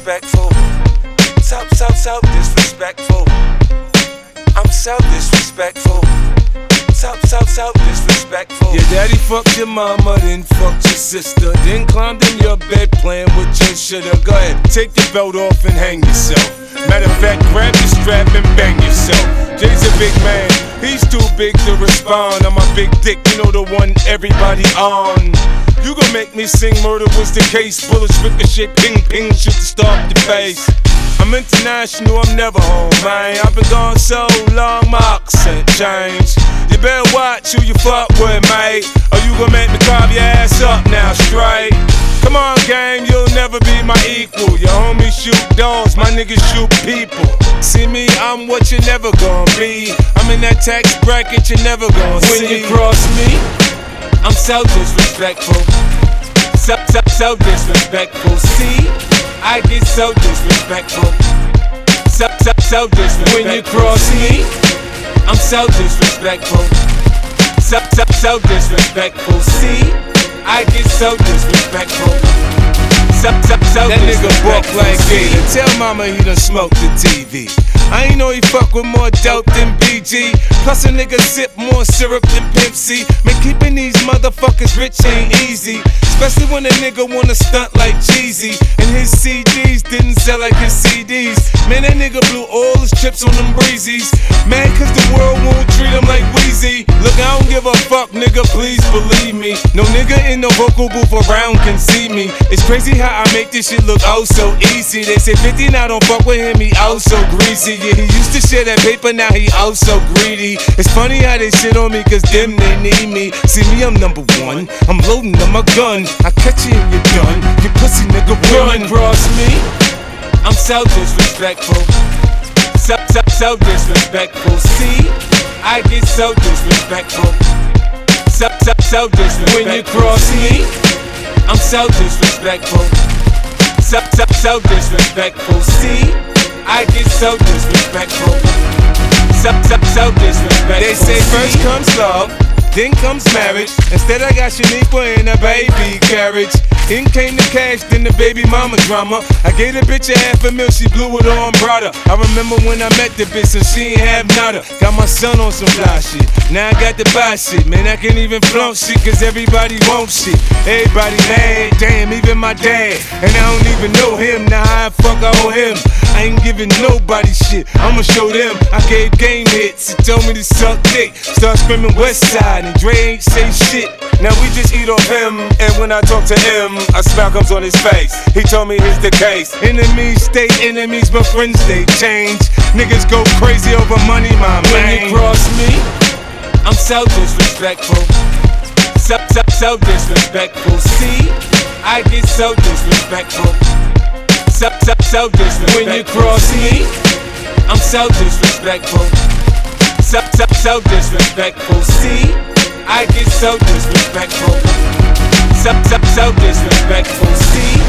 disrespectful. So, so, so disrespectful. I'm so disrespectful. So, so, so disrespectful. Your daddy fucked your mama, then fucked your sister. Then climbed in your bed playing with your shitter. Go ahead, take your belt off and hang yourself. Matter of fact, grab your strap and bang yourself. Jay's a big man, he's too big to respond. I'm a big dick, you know the one everybody on. You gon' make me sing murder was the case. Bullets ricochet, ping ping, shoot to start the face. I'm international, I'm never home, man. I've been gone so long, my accent changed. You better watch who you fuck with, mate. Or you gon' make me carve your ass up now, straight. Come on, gang, you'll never be my equal. Your homies shoot dogs, my niggas shoot people. See me, I'm what you never gon' be. I'm in that tax bracket you never gon' see. When you cross me, I'm so disrespectful. So, so, so disrespectful. See, I get so disrespectful. So, so, so disrespectful. When you cross me, I'm so disrespectful. So, so, so disrespectful. See, I get so disrespectful. So, so, so That nigga walk like? Gator. Tell mama he done smoked the TV. I ain't know he fuck with more dope than BG. Plus a nigga sip more syrup than Pimp C. Man, keeping these motherfuckers rich ain't easy. Especially when a nigga wanna stunt like Jeezy. And his CDs didn't sell like his CDs. Man, that nigga blew all his chips on them breezies. Man, cause the world won't treat him like Weezy. Look, I don't give a fuck, nigga, please. No nigga in the vocal booth around can see me. It's crazy how I make this shit look oh so easy. They say 50 now don't fuck with him, he oh so greasy. Yeah, he used to share that paper, now he oh so greedy. It's funny how they shit on me, cause them they need me. See me, I'm number one. I'm loading up my gun. I catch you and you're done. You pussy nigga run. you cross me, I'm so disrespectful. So, so, so disrespectful. See, I get so disrespectful. So, so, so disrespectful. When you cross me, I'm so disrespectful. So, so, so disrespectful. See, I get so disrespectful. So, so, so disrespectful. They say first comes love, then comes marriage. Instead, I got Shaniqua in a baby carriage. In came the cash, then the baby mama drama. I gave the bitch a half a mil, she blew it on Prada. I remember when I met the bitch and she ain't have nada. Got my son on some fly shit. Now I got the buy shit. Man, I can't even flaunt shit, cause everybody wants shit. Everybody mad, damn, even my dad. And I don't even know him, now I fuck owe him. I ain't giving nobody shit, I'ma show them. I gave game hits, he told me to suck dick. Start screaming West Side, and Dre ain't say shit. Now we just eat off him, and when I talk to him, a smile comes on his face. He told me it's the case. Enemies stay enemies, but friends they change. Niggas go crazy over money, my When man. you cross me, I'm so disrespectful. So, so, so disrespectful. See, I get so disrespectful. So, so, disrespectful. When you cross me, I'm so disrespectful. So, so, so disrespectful. See, I get so disrespectful. So, so, so disrespectful. See,